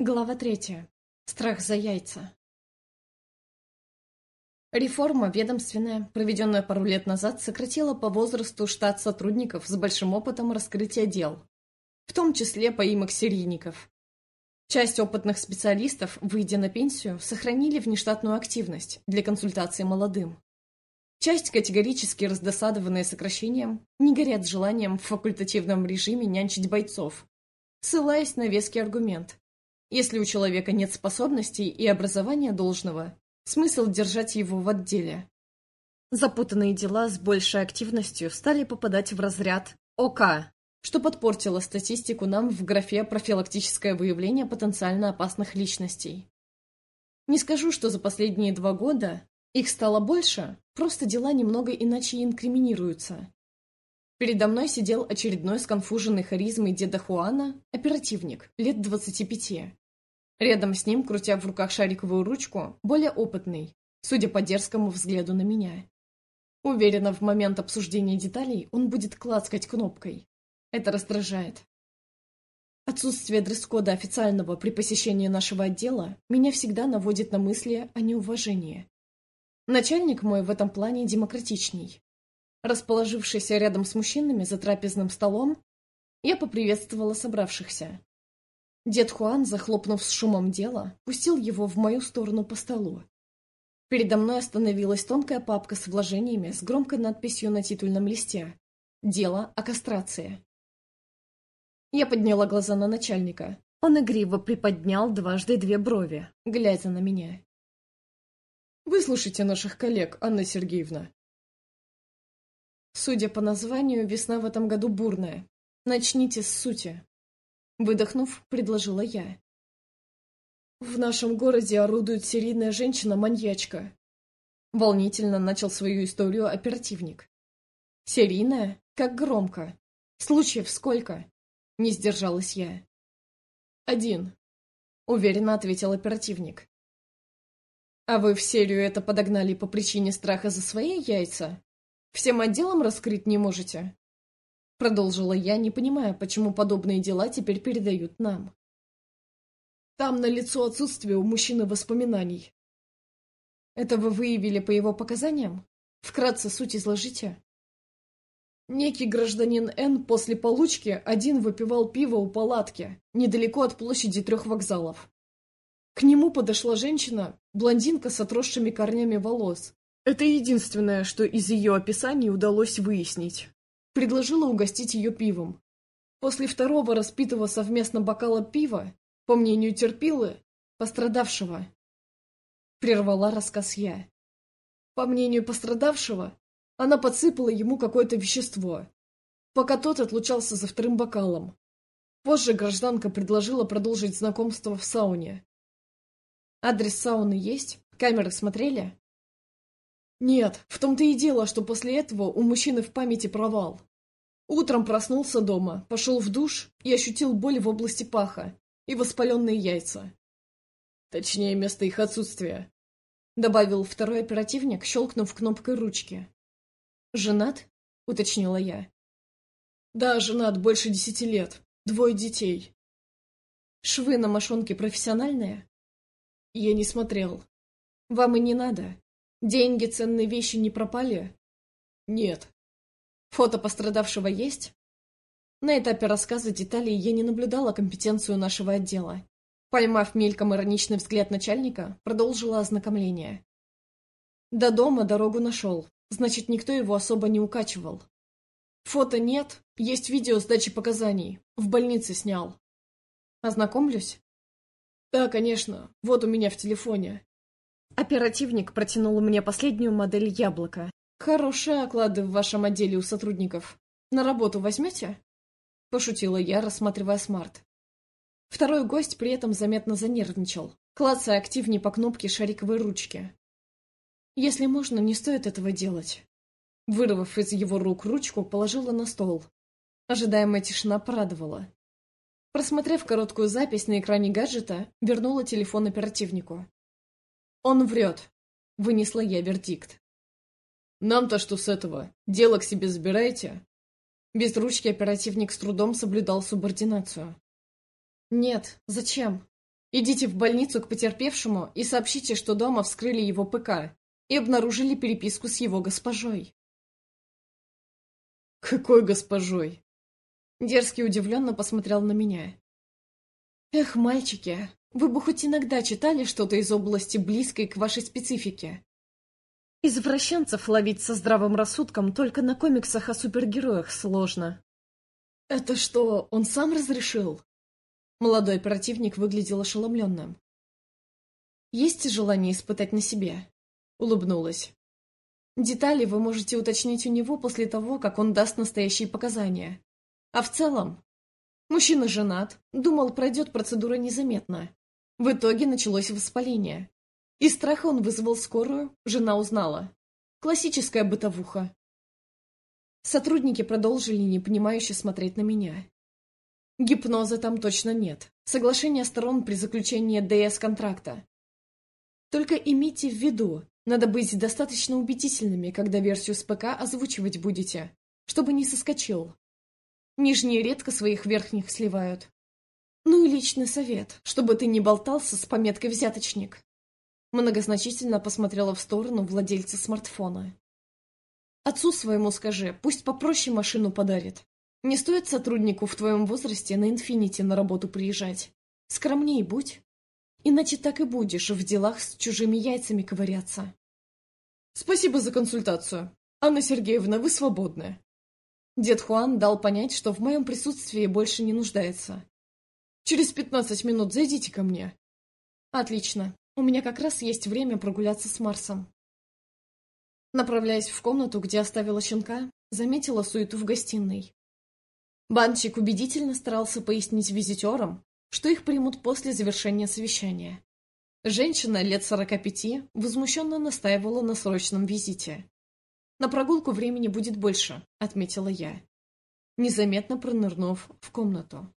Глава третья. Страх за яйца. Реформа ведомственная, проведенная пару лет назад, сократила по возрасту штат сотрудников с большим опытом раскрытия дел, в том числе поимок серийников. Часть опытных специалистов, выйдя на пенсию, сохранили внештатную активность для консультации молодым. Часть, категорически раздосадованная сокращением, не горят желанием в факультативном режиме нянчить бойцов, ссылаясь на веский аргумент – если у человека нет способностей и образования должного, смысл держать его в отделе. Запутанные дела с большей активностью стали попадать в разряд ОК, что подпортило статистику нам в графе «Профилактическое выявление потенциально опасных личностей». Не скажу, что за последние два года их стало больше, просто дела немного иначе инкриминируются. Передо мной сидел очередной сконфуженный харизмой деда Хуана, оперативник, лет двадцати пяти. Рядом с ним, крутя в руках шариковую ручку, более опытный, судя по дерзкому взгляду на меня. Уверена, в момент обсуждения деталей он будет клацкать кнопкой. Это раздражает. Отсутствие дресс-кода официального при посещении нашего отдела меня всегда наводит на мысли о неуважении. Начальник мой в этом плане демократичней. Расположившись рядом с мужчинами за трапезным столом, я поприветствовала собравшихся. Дед Хуан, захлопнув с шумом дело, пустил его в мою сторону по столу. Передо мной остановилась тонкая папка с вложениями с громкой надписью на титульном листе «Дело о кастрации». Я подняла глаза на начальника. Он игриво приподнял дважды две брови, глядя на меня. «Выслушайте наших коллег, Анна Сергеевна». Судя по названию, весна в этом году бурная. Начните с сути. Выдохнув, предложила я. В нашем городе орудует серийная женщина-маньячка. Волнительно начал свою историю оперативник. Серийная? Как громко. Случаев сколько? Не сдержалась я. Один. Уверенно ответил оперативник. А вы в серию это подогнали по причине страха за свои яйца? Всем отделом раскрыть не можете? Продолжила я, не понимая, почему подобные дела теперь передают нам. Там на лицо отсутствие у мужчины воспоминаний. Это вы выявили по его показаниям? Вкратце суть изложите. Некий гражданин Н после получки один выпивал пиво у палатки, недалеко от площади трех вокзалов. К нему подошла женщина, блондинка с отросшими корнями волос. Это единственное, что из ее описаний удалось выяснить предложила угостить ее пивом. После второго распитого совместно бокала пива, по мнению терпилы, пострадавшего, прервала рассказ я. По мнению пострадавшего, она подсыпала ему какое-то вещество, пока тот отлучался за вторым бокалом. Позже гражданка предложила продолжить знакомство в сауне. Адрес сауны есть? Камеры смотрели? Нет, в том-то и дело, что после этого у мужчины в памяти провал. Утром проснулся дома, пошел в душ и ощутил боль в области паха и воспаленные яйца. Точнее, место их отсутствия. Добавил второй оперативник, щелкнув кнопкой ручки. «Женат?» — уточнила я. «Да, женат, больше десяти лет. Двое детей». «Швы на мошонке профессиональные?» «Я не смотрел». «Вам и не надо. Деньги, ценные вещи не пропали?» «Нет». «Фото пострадавшего есть?» На этапе рассказа деталей я не наблюдала компетенцию нашего отдела. Поймав мельком ироничный взгляд начальника, продолжила ознакомление. До дома дорогу нашел, значит, никто его особо не укачивал. Фото нет, есть видео с дачи показаний. В больнице снял. Ознакомлюсь? Да, конечно. Вот у меня в телефоне. Оперативник протянул мне последнюю модель яблока. Хорошие оклады в вашем отделе у сотрудников. На работу возьмете? Пошутила я, рассматривая смарт. Второй гость при этом заметно занервничал, клацая активнее по кнопке шариковой ручки. Если можно, не стоит этого делать. Вырвав из его рук ручку, положила на стол. Ожидаемая тишина порадовала. Просмотрев короткую запись на экране гаджета, вернула телефон оперативнику. «Он врет», — вынесла я вердикт. «Нам-то что с этого? Дело к себе забираете?» Без ручки оперативник с трудом соблюдал субординацию. «Нет, зачем? Идите в больницу к потерпевшему и сообщите, что дома вскрыли его ПК и обнаружили переписку с его госпожой. «Какой госпожой?» Дерзкий удивленно посмотрел на меня. «Эх, мальчики, вы бы хоть иногда читали что-то из области близкой к вашей специфике. Извращенцев ловить со здравым рассудком только на комиксах о супергероях сложно». «Это что, он сам разрешил?» Молодой противник выглядел ошеломленным. «Есть желание испытать на себе?» Улыбнулась. «Детали вы можете уточнить у него после того, как он даст настоящие показания. А в целом, мужчина женат, думал, пройдет процедура незаметно. В итоге началось воспаление. Из страха он вызвал скорую, жена узнала. Классическая бытовуха. Сотрудники продолжили непонимающе смотреть на меня. Гипноза там точно нет. Соглашение сторон при заключении ДС-контракта. Только имейте в виду, надо быть достаточно убедительными, когда версию с ПК озвучивать будете, чтобы не соскочил. Нижние редко своих верхних сливают. Ну и личный совет, чтобы ты не болтался с пометкой «взяточник». Многозначительно посмотрела в сторону владельца смартфона. Отцу своему скажи, пусть попроще машину подарит. Не стоит сотруднику в твоем возрасте на инфинити на работу приезжать. Скромней будь. Иначе так и будешь в делах с чужими яйцами ковыряться. Спасибо за консультацию. Анна Сергеевна, вы свободны. Дед Хуан дал понять, что в моем присутствии больше не нуждается. Через пятнадцать минут зайдите ко мне. Отлично. У меня как раз есть время прогуляться с Марсом. Направляясь в комнату, где оставила щенка, заметила суету в гостиной. Банчик убедительно старался пояснить визитерам, что их примут после завершения совещания. Женщина лет сорока пяти возмущенно настаивала на срочном визите. «На прогулку времени будет больше», — отметила я, незаметно пронырнув в комнату.